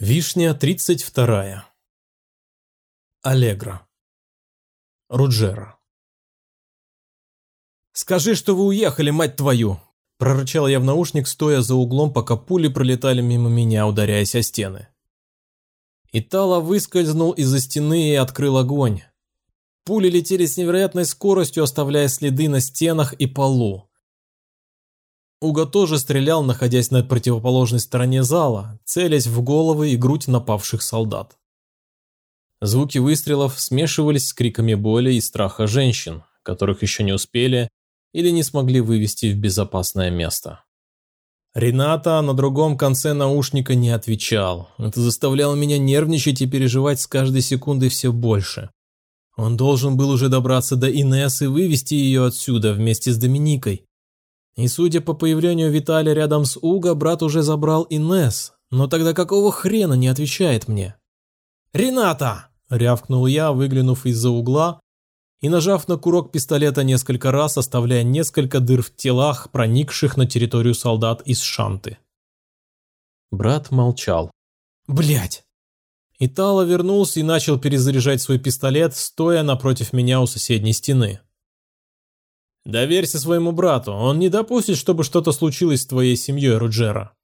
Вишня 32. Аллегра. Руджера. «Скажи, что вы уехали, мать твою!» Прорычал я в наушник, стоя за углом, пока пули пролетали мимо меня, ударяясь о стены. Итало выскользнул из-за стены и открыл огонь. Пули летели с невероятной скоростью, оставляя следы на стенах и полу. Уго тоже стрелял, находясь на противоположной стороне зала, целясь в головы и грудь напавших солдат. Звуки выстрелов смешивались с криками боли и страха женщин, которых еще не успели или не смогли вывести в безопасное место. Рената на другом конце наушника не отвечал. Это заставляло меня нервничать и переживать с каждой секундой все больше. Он должен был уже добраться до Инесс и вывести ее отсюда вместе с Доминикой. И судя по появлению Виталия рядом с Уго, брат уже забрал Инес. Но тогда какого хрена не отвечает мне? «Рената!» – рявкнул я, выглянув из-за угла и нажав на курок пистолета несколько раз, оставляя несколько дыр в телах, проникших на территорию солдат из Шанты. Брат молчал. Блять! Итало вернулся и начал перезаряжать свой пистолет, стоя напротив меня у соседней стены. Доверься своему брату, он не допустит, чтобы что-то случилось с твоей семьей, Руджера.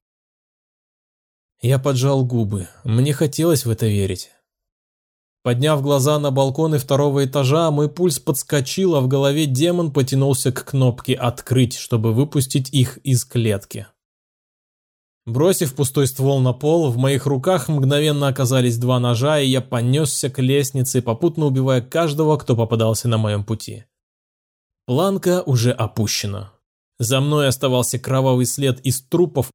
Я поджал губы, мне хотелось в это верить. Подняв глаза на балконы второго этажа, мой пульс подскочил, а в голове демон потянулся к кнопке «Открыть», чтобы выпустить их из клетки. Бросив пустой ствол на пол, в моих руках мгновенно оказались два ножа, и я понесся к лестнице, попутно убивая каждого, кто попадался на моем пути. Планка уже опущена. За мной оставался кровавый след из трупов,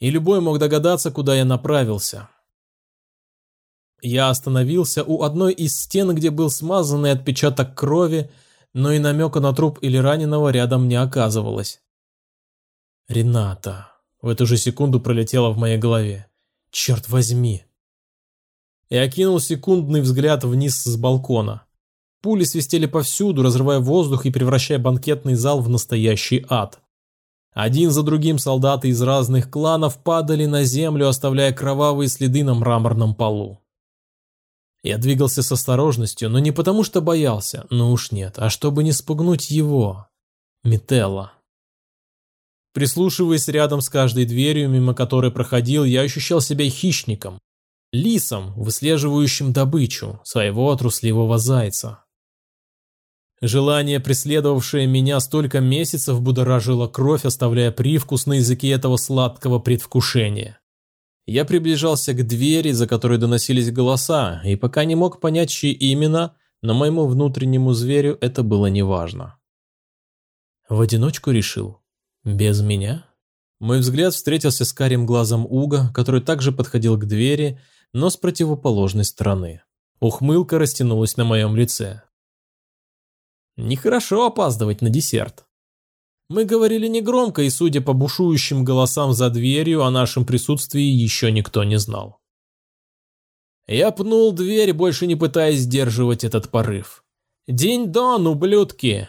и любой мог догадаться, куда я направился. Я остановился у одной из стен, где был смазанный отпечаток крови, но и намека на труп или раненого рядом не оказывалось. Рената. В эту же секунду пролетела в моей голове. Черт возьми. Я кинул секундный взгляд вниз с балкона. Пули свистели повсюду, разрывая воздух и превращая банкетный зал в настоящий ад. Один за другим солдаты из разных кланов падали на землю, оставляя кровавые следы на мраморном полу. Я двигался с осторожностью, но не потому что боялся, ну уж нет, а чтобы не спугнуть его, Метелла. Прислушиваясь рядом с каждой дверью, мимо которой проходил, я ощущал себя хищником, лисом, выслеживающим добычу, своего трусливого зайца. Желание, преследовавшее меня столько месяцев, будоражило кровь, оставляя привкус на языке этого сладкого предвкушения. Я приближался к двери, за которой доносились голоса, и пока не мог понять, чьи именно, но моему внутреннему зверю это было неважно. В одиночку решил? Без меня? Мой взгляд встретился с карим глазом Уга, который также подходил к двери, но с противоположной стороны. Ухмылка растянулась на моем лице. Нехорошо опаздывать на десерт. Мы говорили негромко, и судя по бушующим голосам за дверью, о нашем присутствии еще никто не знал. Я пнул дверь, больше не пытаясь сдерживать этот порыв. «День-дон, ублюдки!»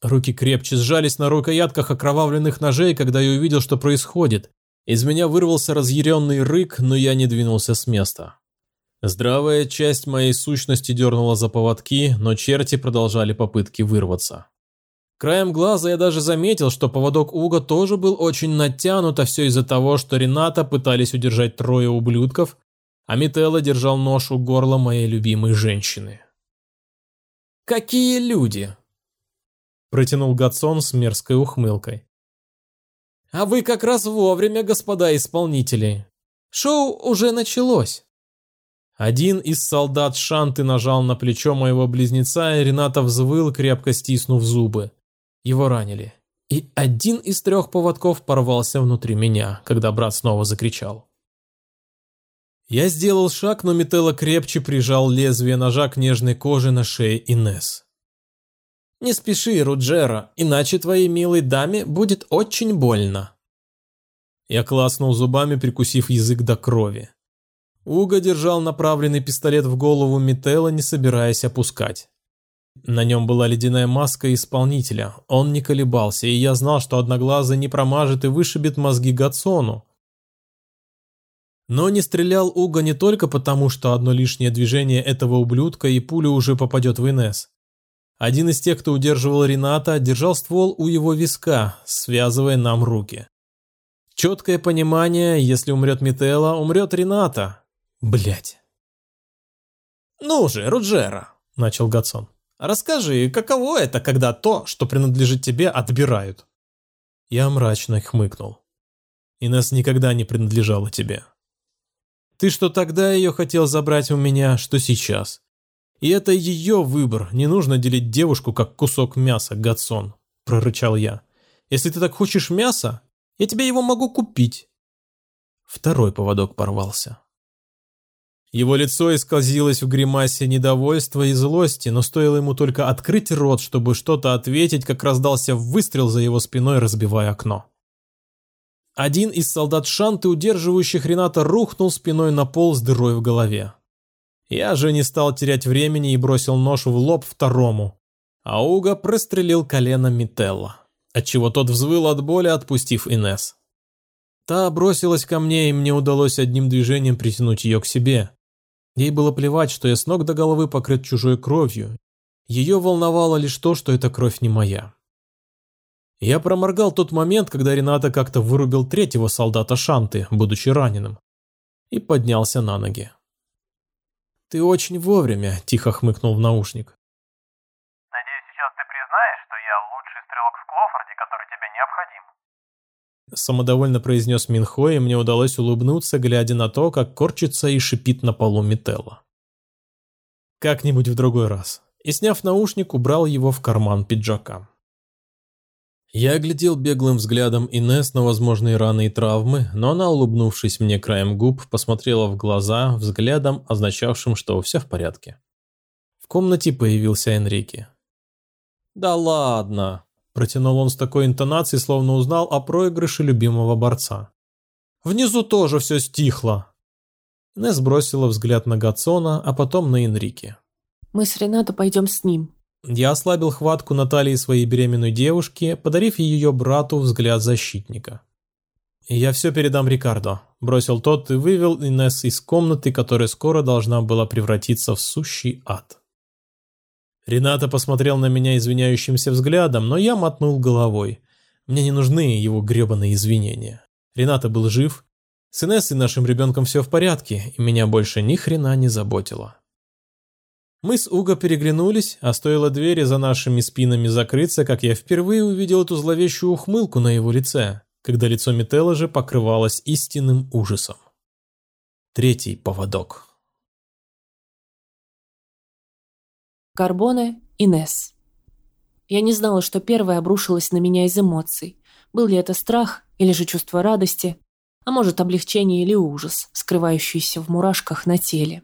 Руки крепче сжались на рукоятках окровавленных ножей, когда я увидел, что происходит. Из меня вырвался разъяренный рык, но я не двинулся с места. Здравая часть моей сущности дернула за поводки, но черти продолжали попытки вырваться. Краем глаза я даже заметил, что поводок Уга тоже был очень натянут, а все из-за того, что Рената пытались удержать трое ублюдков, а Мителла держал нож у горла моей любимой женщины. «Какие люди!» – протянул Гатсон с мерзкой ухмылкой. «А вы как раз вовремя, господа исполнители. Шоу уже началось». Один из солдат Шанты нажал на плечо моего близнеца, и Рената взвыл, крепко стиснув зубы. Его ранили. И один из трех поводков порвался внутри меня, когда брат снова закричал. Я сделал шаг, но Метелло крепче прижал лезвие ножа к нежной коже на шее Инес. «Не спеши, Руджера, иначе твоей милой даме будет очень больно». Я класнул зубами, прикусив язык до крови. Уго держал направленный пистолет в голову Мителла, не собираясь опускать. На нем была ледяная маска исполнителя. Он не колебался, и я знал, что Одноглазый не промажет и вышибет мозги Гацону. Но не стрелял Уга не только потому, что одно лишнее движение этого ублюдка и пуля уже попадет в Инес. Один из тех, кто удерживал Рената, держал ствол у его виска, связывая нам руки. Четкое понимание, если умрет Мителла, умрет Рената. Блять. «Ну же, Руджера», – начал Гацон. «Расскажи, каково это, когда то, что принадлежит тебе, отбирают?» Я мрачно хмыкнул. «Инесс никогда не принадлежала тебе. Ты что тогда ее хотел забрать у меня, что сейчас. И это ее выбор, не нужно делить девушку как кусок мяса, Гатсон, прорычал я. Если ты так хочешь мяса, я тебе его могу купить. Второй поводок порвался. Его лицо исказилось в гримасе недовольства и злости, но стоило ему только открыть рот, чтобы что-то ответить, как раздался выстрел за его спиной, разбивая окно. Один из солдат Шанты, удерживающих Рената, рухнул спиной на пол с дырой в голове. Я же не стал терять времени и бросил нож в лоб второму. А Уга прострелил колено Мителла, отчего тот взвыл от боли, отпустив Инес. Та бросилась ко мне, и мне удалось одним движением притянуть ее к себе. Ей было плевать, что я с ног до головы покрыт чужой кровью. Ее волновало лишь то, что эта кровь не моя. Я проморгал тот момент, когда Рената как-то вырубил третьего солдата Шанты, будучи раненым, и поднялся на ноги. «Ты очень вовремя», – тихо хмыкнул в наушник. «Надеюсь, сейчас ты признаешь, что я лучший стрелок в Клофорде, который тебе необходим?» Самодовольно произнес Минхо, и мне удалось улыбнуться, глядя на то, как корчится и шипит на полу Метелла. Как-нибудь в другой раз. И сняв наушник, убрал его в карман пиджака. Я оглядел беглым взглядом Инес на возможные раны и травмы, но она, улыбнувшись мне краем губ, посмотрела в глаза взглядом, означавшим, что все в порядке. В комнате появился Энрике. «Да ладно!» – протянул он с такой интонацией, словно узнал о проигрыше любимого борца. «Внизу тоже все стихло!» Инес бросила взгляд на Гацона, а потом на Энрике. «Мы с Ренато пойдем с ним», я ослабил хватку Натальи своей беременной девушки, подарив ее брату взгляд защитника. «Я все передам Рикардо», – бросил тот и вывел Инесс из комнаты, которая скоро должна была превратиться в сущий ад. Рената посмотрел на меня извиняющимся взглядом, но я мотнул головой. Мне не нужны его гребаные извинения. Рената был жив, с Инесс и нашим ребенком все в порядке, и меня больше ни хрена не заботило. Мы с Уго переглянулись, а стоило двери за нашими спинами закрыться, как я впервые увидел эту зловещую ухмылку на его лице, когда лицо Метелла же покрывалось истинным ужасом. Третий поводок. Карбоне Инес. Я не знала, что первое обрушилось на меня из эмоций. Был ли это страх или же чувство радости, а может облегчение или ужас, скрывающийся в мурашках на теле.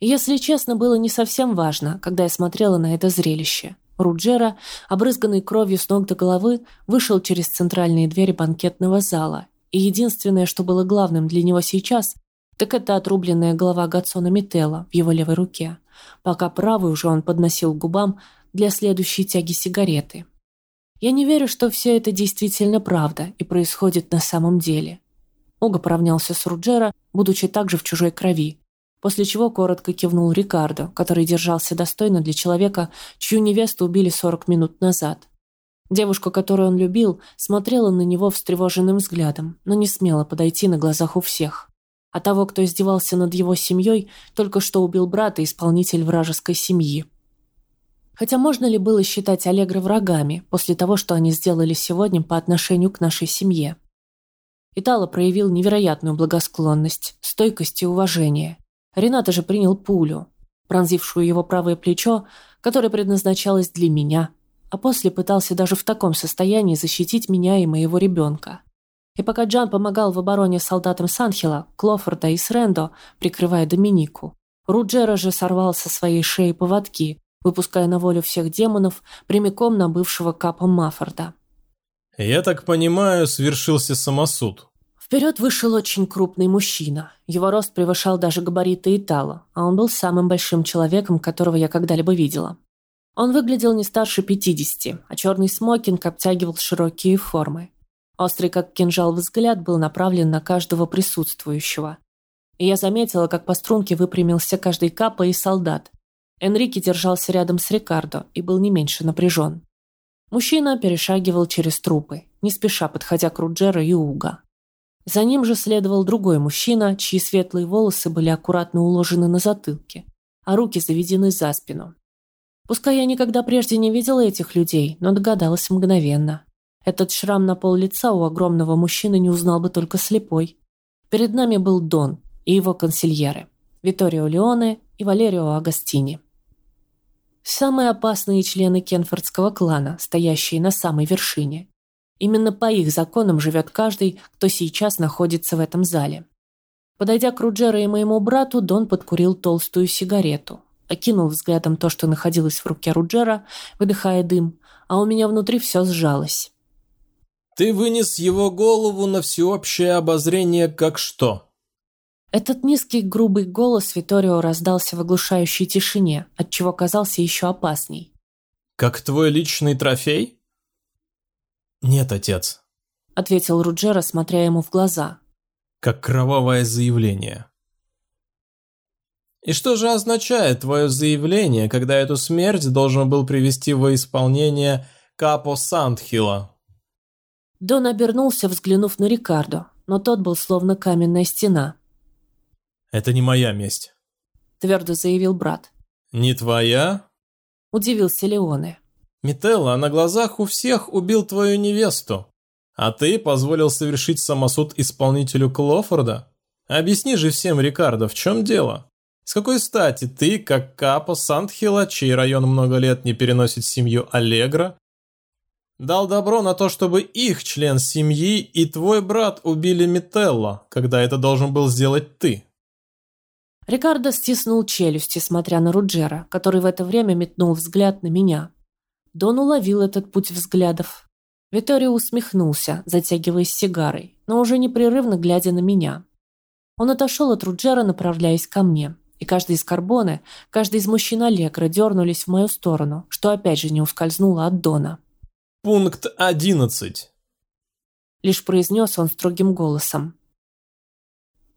Если честно, было не совсем важно, когда я смотрела на это зрелище. Руджера, обрызганный кровью с ног до головы, вышел через центральные двери банкетного зала. И единственное, что было главным для него сейчас, так это отрубленная голова Гатсона Мителла в его левой руке, пока правую уже он подносил к губам для следующей тяги сигареты. Я не верю, что все это действительно правда и происходит на самом деле. Ога поравнялся с Руджера, будучи также в чужой крови, после чего коротко кивнул Рикардо, который держался достойно для человека, чью невесту убили 40 минут назад. Девушка, которую он любил, смотрела на него встревоженным взглядом, но не смела подойти на глазах у всех. А того, кто издевался над его семьей, только что убил брата, исполнитель вражеской семьи. Хотя можно ли было считать Аллегро врагами после того, что они сделали сегодня по отношению к нашей семье? Итало проявил невероятную благосклонность, стойкость и уважение. Рената же принял пулю, пронзившую его правое плечо, которое предназначалось для меня, а после пытался даже в таком состоянии защитить меня и моего ребенка. И пока Джан помогал в обороне солдатам Санхила, Клофорда и Срендо, прикрывая Доминику, Руджера же сорвал со своей шеи поводки, выпуская на волю всех демонов прямиком на бывшего капа Маффорда. «Я так понимаю, свершился самосуд», Вперед вышел очень крупный мужчина. Его рост превышал даже габариты Итала, а он был самым большим человеком, которого я когда-либо видела. Он выглядел не старше 50, а черный смокинг обтягивал широкие формы. Острый как кинжал взгляд был направлен на каждого присутствующего. и я заметила, как по струнке выпрямился каждый капа и солдат. Энрике держался рядом с Рикардо и был не меньше напряжен. Мужчина перешагивал через трупы, не спеша подходя к Руджера и Уга. За ним же следовал другой мужчина, чьи светлые волосы были аккуратно уложены на затылке, а руки заведены за спину. Пускай я никогда прежде не видела этих людей, но догадалась мгновенно. Этот шрам на пол лица у огромного мужчины не узнал бы только слепой. Перед нами был Дон и его консильеры – Виторио Леоне и Валерио Агастини. Самые опасные члены Кенфордского клана, стоящие на самой вершине. Именно по их законам живет каждый, кто сейчас находится в этом зале. Подойдя к Руджеру и моему брату, Дон подкурил толстую сигарету, окинул взглядом то, что находилось в руке Руджера, выдыхая дым, а у меня внутри все сжалось. «Ты вынес его голову на всеобщее обозрение как что?» Этот низкий грубый голос Виторио раздался в оглушающей тишине, отчего казался еще опасней. «Как твой личный трофей?» «Нет, отец», — ответил Руджера, смотря ему в глаза. «Как кровавое заявление». «И что же означает твое заявление, когда эту смерть должен был привести во исполнение Капо Сандхила?» Дон обернулся, взглянув на Рикардо, но тот был словно каменная стена. «Это не моя месть», – твердо заявил брат. «Не твоя?» – удивился Леоне. «Мителла на глазах у всех убил твою невесту, а ты позволил совершить самосуд исполнителю Клофорда? Объясни же всем, Рикардо, в чем дело? С какой стати ты, как капо Сандхила, чей район много лет не переносит семью Аллегра, дал добро на то, чтобы их член семьи и твой брат убили Мителла, когда это должен был сделать ты?» Рикардо стиснул челюсти, смотря на Руджера, который в это время метнул взгляд на меня. Дон уловил этот путь взглядов. Виторио усмехнулся, затягиваясь сигарой, но уже непрерывно глядя на меня. Он отошел от Руджера, направляясь ко мне, и каждый из Карбоны, каждый из мужчин Аллегра дернулись в мою сторону, что опять же не ускользнуло от Дона. «Пункт одиннадцать», — лишь произнес он строгим голосом.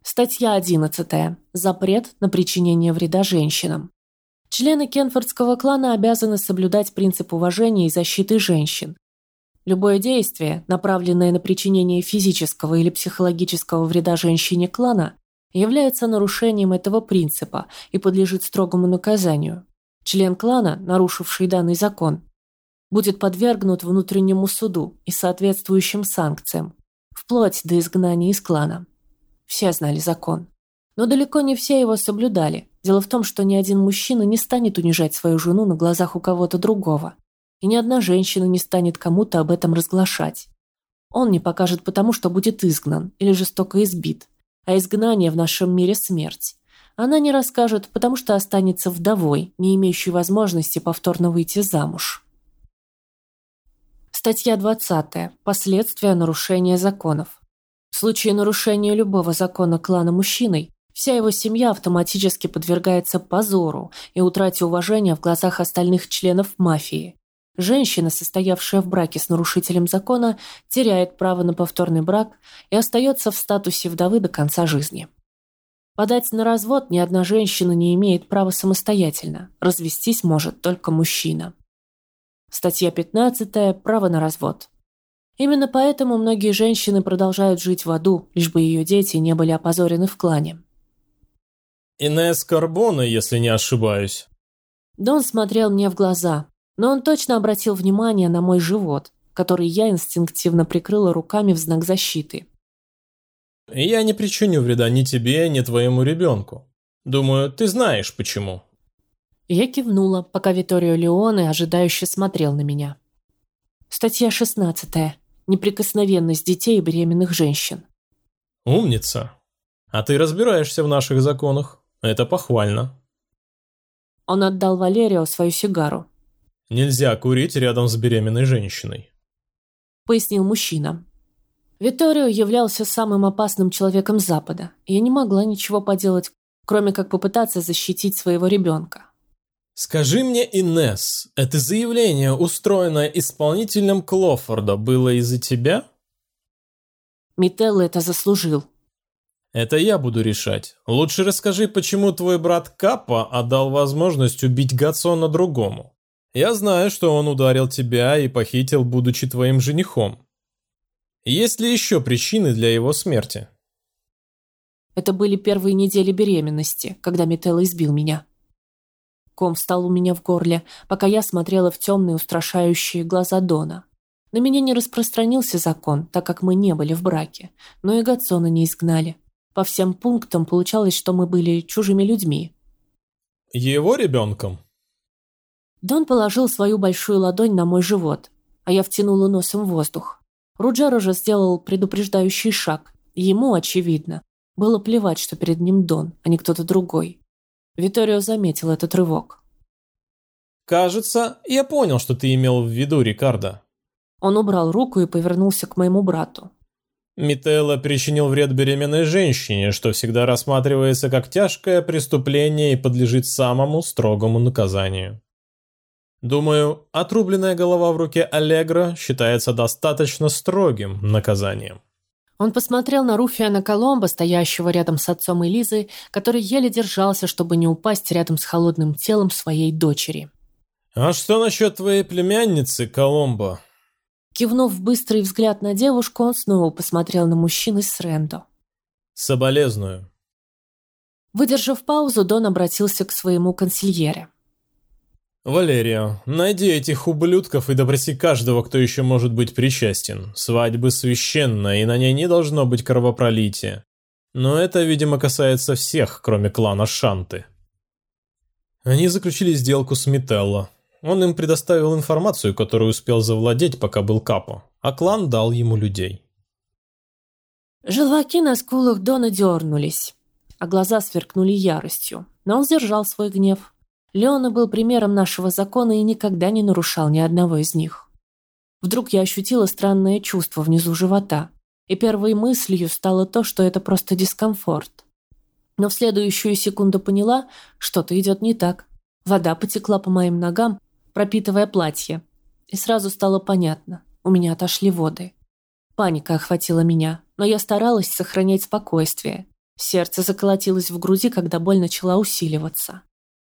Статья 11. Запрет на причинение вреда женщинам. Члены Кенфордского клана обязаны соблюдать принцип уважения и защиты женщин. Любое действие, направленное на причинение физического или психологического вреда женщине клана, является нарушением этого принципа и подлежит строгому наказанию. Член клана, нарушивший данный закон, будет подвергнут внутреннему суду и соответствующим санкциям, вплоть до изгнания из клана. Все знали закон. Но далеко не все его соблюдали. Дело в том, что ни один мужчина не станет унижать свою жену на глазах у кого-то другого. И ни одна женщина не станет кому-то об этом разглашать. Он не покажет потому, что будет изгнан или жестоко избит. А изгнание в нашем мире – смерть. Она не расскажет, потому что останется вдовой, не имеющей возможности повторно выйти замуж. Статья 20. Последствия нарушения законов. В случае нарушения любого закона клана мужчиной, вся его семья автоматически подвергается позору и утрате уважения в глазах остальных членов мафии. Женщина, состоявшая в браке с нарушителем закона, теряет право на повторный брак и остается в статусе вдовы до конца жизни. Подать на развод ни одна женщина не имеет права самостоятельно, развестись может только мужчина. Статья 15. Право на развод. Именно поэтому многие женщины продолжают жить в аду, лишь бы ее дети не были опозорены в клане. Инесс Карбона, если не ошибаюсь. Дон смотрел мне в глаза, но он точно обратил внимание на мой живот, который я инстинктивно прикрыла руками в знак защиты. «Я не причиню вреда ни тебе, ни твоему ребенку. Думаю, ты знаешь, почему». Я кивнула, пока Виторио Леоне ожидающе смотрел на меня. Статья шестнадцатая неприкосновенность детей и беременных женщин. Умница. А ты разбираешься в наших законах. Это похвально. Он отдал Валерио свою сигару. Нельзя курить рядом с беременной женщиной. Пояснил мужчина. Виторио являлся самым опасным человеком Запада, и я не могла ничего поделать, кроме как попытаться защитить своего ребенка. «Скажи мне, Инесс, это заявление, устроенное исполнителем Клофорда, было из-за тебя?» Мителло это заслужил. Это я буду решать. Лучше расскажи, почему твой брат Капа отдал возможность убить Гацона другому. Я знаю, что он ударил тебя и похитил, будучи твоим женихом. Есть ли еще причины для его смерти? Это были первые недели беременности, когда Метелло избил меня. Ком встал у меня в горле, пока я смотрела в темные устрашающие глаза Дона. На меня не распространился закон, так как мы не были в браке, но и Гацона не изгнали. По всем пунктам получалось, что мы были чужими людьми. Его ребенком? Дон положил свою большую ладонь на мой живот, а я втянула носом воздух. Руджеро же сделал предупреждающий шаг, ему, очевидно, было плевать, что перед ним Дон, а не кто-то другой. Виторио заметил этот рывок. «Кажется, я понял, что ты имел в виду, Рикардо». Он убрал руку и повернулся к моему брату. Мителло причинил вред беременной женщине, что всегда рассматривается как тяжкое преступление и подлежит самому строгому наказанию. Думаю, отрубленная голова в руке Аллегро считается достаточно строгим наказанием. Он посмотрел на Руфиана Коломбо, стоящего рядом с отцом Элизы, который еле держался, чтобы не упасть рядом с холодным телом своей дочери. «А что насчет твоей племянницы, Коломбо?» Кивнув быстрый взгляд на девушку, он снова посмотрел на мужчину с Рендо. «Соболезную». Выдержав паузу, Дон обратился к своему консильере. «Валерия, найди этих ублюдков и допроси каждого, кто еще может быть причастен. Свадьба священна, и на ней не должно быть кровопролития. Но это, видимо, касается всех, кроме клана Шанты». Они заключили сделку с Мителло, он им предоставил информацию, которую успел завладеть, пока был Капо, а клан дал ему людей. Желваки на скулах Дона дернулись, а глаза сверкнули яростью, но он сдержал свой гнев. Леона был примером нашего закона и никогда не нарушал ни одного из них. Вдруг я ощутила странное чувство внизу живота, и первой мыслью стало то, что это просто дискомфорт. Но в следующую секунду поняла, что-то идет не так. Вода потекла по моим ногам, пропитывая платье. И сразу стало понятно, у меня отошли воды. Паника охватила меня, но я старалась сохранять спокойствие. Сердце заколотилось в груди, когда боль начала усиливаться.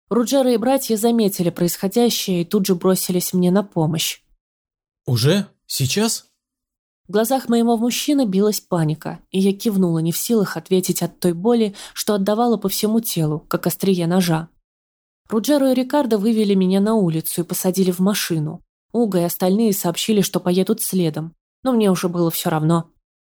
Руджера и братья заметили происходящее и тут же бросились мне на помощь. «Уже? Сейчас?» В глазах моего мужчины билась паника, и я кивнула, не в силах ответить от той боли, что отдавала по всему телу, как острие ножа. Руджеро и Рикардо вывели меня на улицу и посадили в машину. Уга и остальные сообщили, что поедут следом, но мне уже было все равно.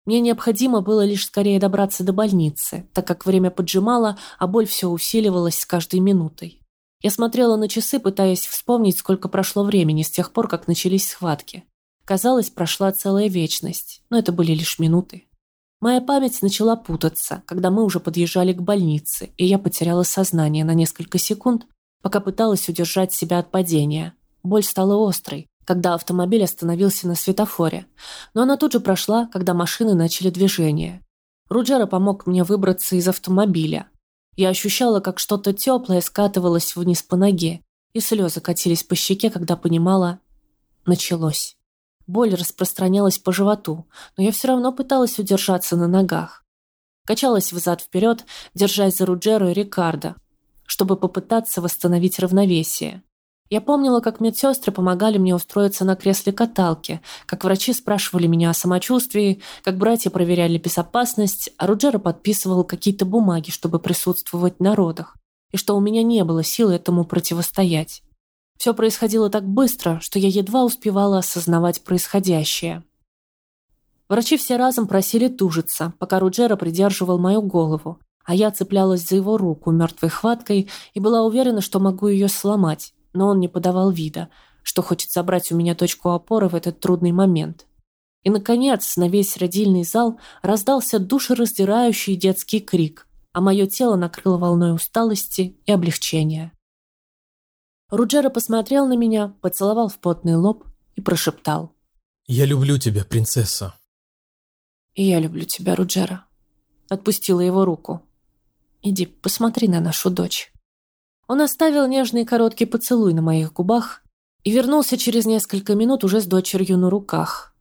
Мне необходимо было лишь скорее добраться до больницы, так как время поджимало, а боль все усиливалась с каждой минутой. Я смотрела на часы, пытаясь вспомнить, сколько прошло времени с тех пор, как начались схватки. Казалось, прошла целая вечность, но это были лишь минуты. Моя память начала путаться, когда мы уже подъезжали к больнице, и я потеряла сознание на несколько секунд, пока пыталась удержать себя от падения. Боль стала острой, когда автомобиль остановился на светофоре, но она тут же прошла, когда машины начали движение. Руджера помог мне выбраться из автомобиля. Я ощущала, как что-то теплое скатывалось вниз по ноге, и слезы катились по щеке, когда понимала – началось. Боль распространялась по животу, но я все равно пыталась удержаться на ногах. Качалась взад-вперед, держась за Руджеру и Рикардо, чтобы попытаться восстановить равновесие. Я помнила, как медсестры помогали мне устроиться на кресле каталки, как врачи спрашивали меня о самочувствии, как братья проверяли безопасность, а Руджера подписывал какие-то бумаги, чтобы присутствовать на родах, и что у меня не было силы этому противостоять. Все происходило так быстро, что я едва успевала осознавать происходящее. Врачи все разом просили тужиться, пока Руджера придерживал мою голову, а я цеплялась за его руку мертвой хваткой и была уверена, что могу ее сломать, но он не подавал вида, что хочет забрать у меня точку опоры в этот трудный момент. И, наконец, на весь родильный зал раздался душераздирающий детский крик, а мое тело накрыло волной усталости и облегчения. Руджера посмотрел на меня, поцеловал в потный лоб и прошептал. «Я люблю тебя, принцесса». «И я люблю тебя, Руджера». Отпустила его руку. Иди, посмотри на нашу дочь». Он оставил нежный короткий поцелуй на моих губах и вернулся через несколько минут уже с дочерью на руках.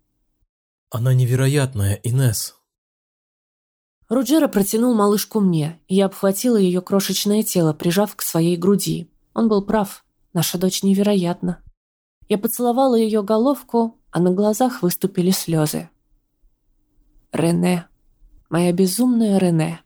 «Она невероятная, Инес. Руджера протянул малышку мне, и я обхватила ее крошечное тело, прижав к своей груди. Он был прав. Наша дочь невероятна. Я поцеловала ее головку, а на глазах выступили слезы. Рене. Моя безумная Рене.